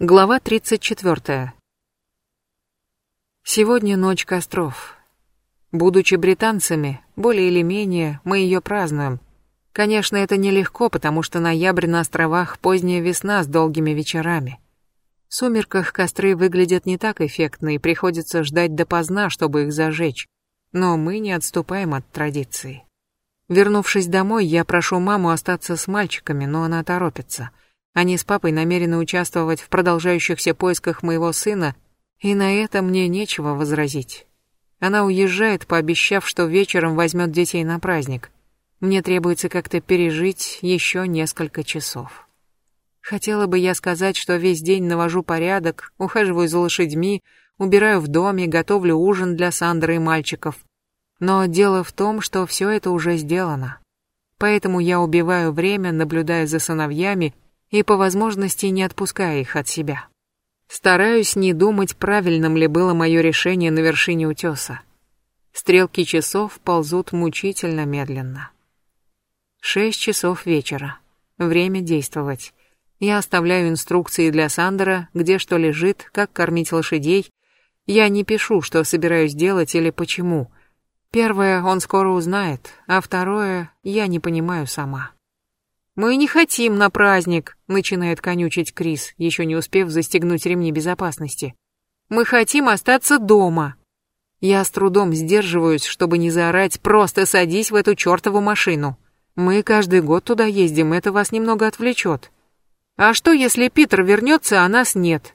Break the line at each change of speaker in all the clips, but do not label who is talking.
Глава 34. Сегодня ночь костров. Будучи британцами, более или менее, мы ее празднуем. Конечно, это нелегко, потому что ноябрь на островах поздняя весна с долгими вечерами. В сумерках костры выглядят не так эффектно и приходится ждать допоздна, чтобы их зажечь. Но мы не отступаем от традиции. Вернувшись домой, я прошу маму остаться с мальчиками, но она торопится — они с папой намерены участвовать в продолжающихся поисках моего сына, и на это мне нечего возразить. Она уезжает, пообещав, что вечером возьмет детей на праздник. Мне требуется как-то пережить еще несколько часов. Хотела бы я сказать, что весь день навожу порядок, ухаживаю за лошадьми, убираю в доме, готовлю ужин для Сандры и мальчиков. Но дело в том, что все это уже сделано. Поэтому я убиваю время, наблюдая за сыновьями, и по возможности не отпуская их от себя. Стараюсь не думать, правильным ли было мое решение на вершине утеса. Стрелки часов ползут мучительно медленно. Шесть часов вечера. Время действовать. Я оставляю инструкции для Сандера, где что лежит, как кормить лошадей. Я не пишу, что собираюсь делать или почему. Первое он скоро узнает, а второе я не понимаю сама. «Мы не хотим на праздник», — начинает конючить Крис, еще не успев застегнуть ремни безопасности. «Мы хотим остаться дома». Я с трудом сдерживаюсь, чтобы не заорать «просто садись в эту чертову машину». Мы каждый год туда ездим, это вас немного отвлечет. А что, если Питер вернется, а нас нет?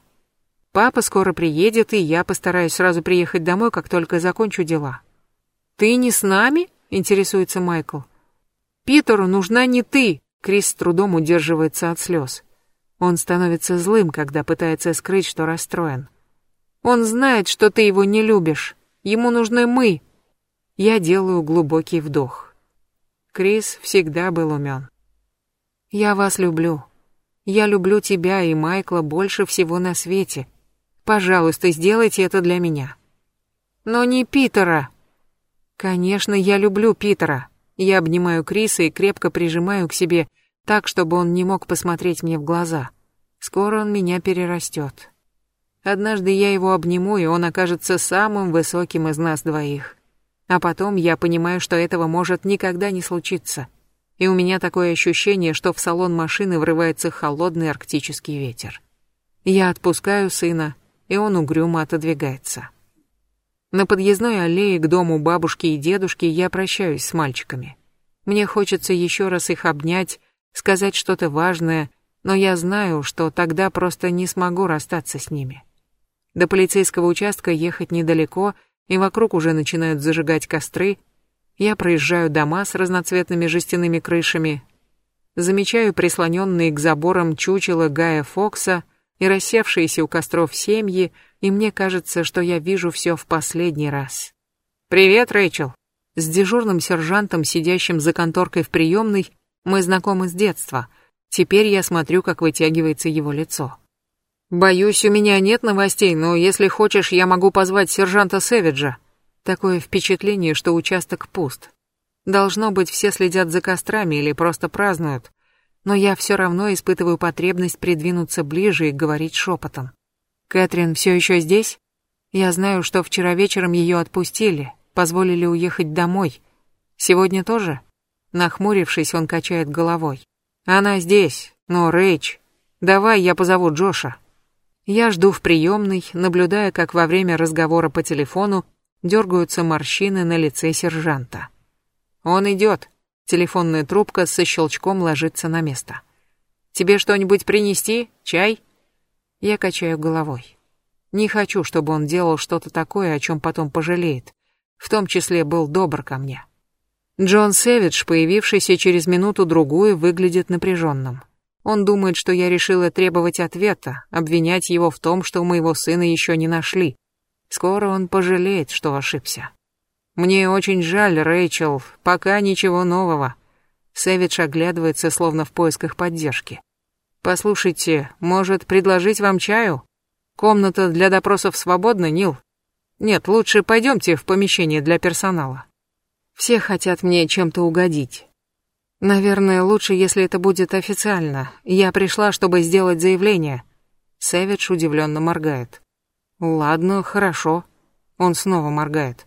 Папа скоро приедет, и я постараюсь сразу приехать домой, как только закончу дела. Ты не с нами? Интересуется Майкл. Питеру нужна не ты, Крис с трудом удерживается от слез. Он становится злым, когда пытается скрыть, что расстроен. Он знает, что ты его не любишь. Ему нужны мы. Я делаю глубокий вдох. Крис всегда был умен. Я вас люблю. Я люблю тебя и Майкла больше всего на свете. Пожалуйста, сделайте это для меня. Но не Питера. Конечно, я люблю Питера. Я обнимаю Криса и крепко прижимаю к себе, так, чтобы он не мог посмотреть мне в глаза. Скоро он меня перерастет. Однажды я его обниму, и он окажется самым высоким из нас двоих. А потом я понимаю, что этого может никогда не случиться. И у меня такое ощущение, что в салон машины врывается холодный арктический ветер. Я отпускаю сына, и он угрюмо отодвигается. На подъездной аллее к дому бабушки и дедушки я прощаюсь с мальчиками. Мне хочется еще раз их обнять, сказать что-то важное, но я знаю, что тогда просто не смогу расстаться с ними. До полицейского участка ехать недалеко, и вокруг уже начинают зажигать костры. Я проезжаю дома с разноцветными жестяными крышами, замечаю прислоненные к заборам чучело Гая Фокса и рассевшиеся у костров семьи, и мне кажется, что я вижу все в последний раз. «Привет, Рэйчел!» С дежурным сержантом, сидящим за конторкой в приемной, мы знакомы с детства. Теперь я смотрю, как вытягивается его лицо. «Боюсь, у меня нет новостей, но если хочешь, я могу позвать сержанта Сэвиджа». Такое впечатление, что участок пуст. Должно быть, все следят за кострами или просто празднуют. Но я все равно испытываю потребность придвинуться ближе и говорить шепотом. Кэтрин все еще здесь? Я знаю, что вчера вечером ее отпустили, позволили уехать домой. Сегодня тоже? Нахмурившись, он качает головой. Она здесь, но Рэйч. Давай я позову Джоша. Я жду в приемной, наблюдая, как во время разговора по телефону дергаются морщины на лице сержанта. Он идет. Телефонная трубка со щелчком ложится на место. Тебе что-нибудь принести? Чай? Я качаю головой. Не хочу, чтобы он делал что-то такое, о чем потом пожалеет. В том числе был добр ко мне. Джон Сэвидж, появившийся через минуту-другую, выглядит напряженным. Он думает, что я решила требовать ответа, обвинять его в том, что у моего сына еще не нашли. Скоро он пожалеет, что ошибся. Мне очень жаль, Рэйчел, пока ничего нового. Сэвидж оглядывается, словно в поисках поддержки. Послушайте, может, предложить вам чаю? Комната для допросов свободна, Нил? Нет, лучше пойдемте в помещение для персонала. Все хотят мне чем-то угодить. Наверное, лучше, если это будет официально. Я пришла, чтобы сделать заявление. Сэвидж удивленно моргает. Ладно, хорошо. Он снова моргает.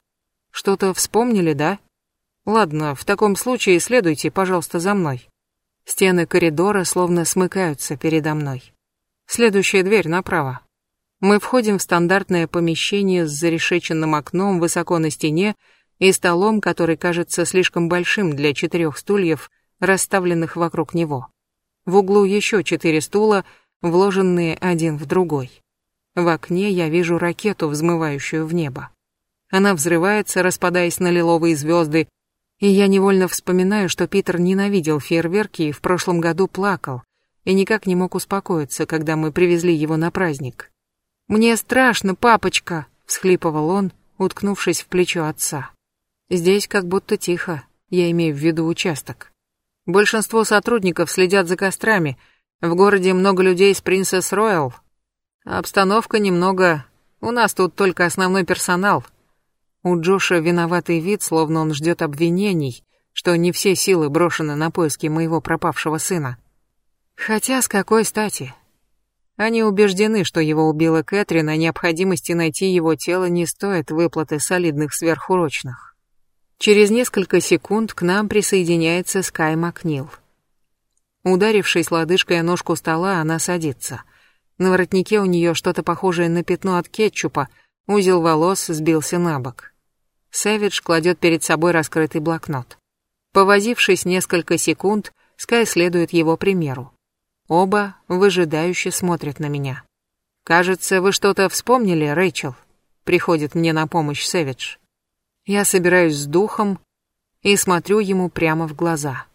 Что-то вспомнили, да? Ладно, в таком случае следуйте, пожалуйста, за мной. Стены коридора словно смыкаются передо мной. Следующая дверь направо. Мы входим в стандартное помещение с зарешеченным окном высоко на стене и столом, который кажется слишком большим для четырех стульев, расставленных вокруг него. В углу еще четыре стула, вложенные один в другой. В окне я вижу ракету, взмывающую в небо. Она взрывается, распадаясь на лиловые звезды, и я невольно вспоминаю, что Питер ненавидел фейерверки и в прошлом году плакал, и никак не мог успокоиться, когда мы привезли его на праздник. «Мне страшно, папочка!» — всхлипывал он, уткнувшись в плечо отца. Здесь как будто тихо, я имею в виду участок. Большинство сотрудников следят за кострами. В городе много людей с Принцесс Роyal. Обстановка немного... У нас тут только основной персонал. У Джоша виноватый вид, словно он ждет обвинений, что не все силы брошены на поиски моего пропавшего сына. Хотя с какой стати? Они убеждены, что его убила Кэтрин, а необходимости найти его тело не стоит выплаты солидных сверхурочных. Через несколько секунд к нам присоединяется Скай Макнил. Ударившись лодыжкой о ножку стола, она садится. На воротнике у нее что-то похожее на пятно от кетчупа, узел волос сбился на бок. Сэвидж кладет перед собой раскрытый блокнот. Повозившись несколько секунд, Скай следует его примеру. Оба выжидающе смотрят на меня. «Кажется, вы что-то вспомнили, Рэйчел?» Приходит мне на помощь Сэвидж. Я собираюсь с духом и смотрю ему прямо в глаза.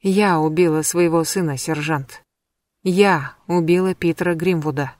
Я убила своего сына, сержант. Я убила Питера Гримвуда.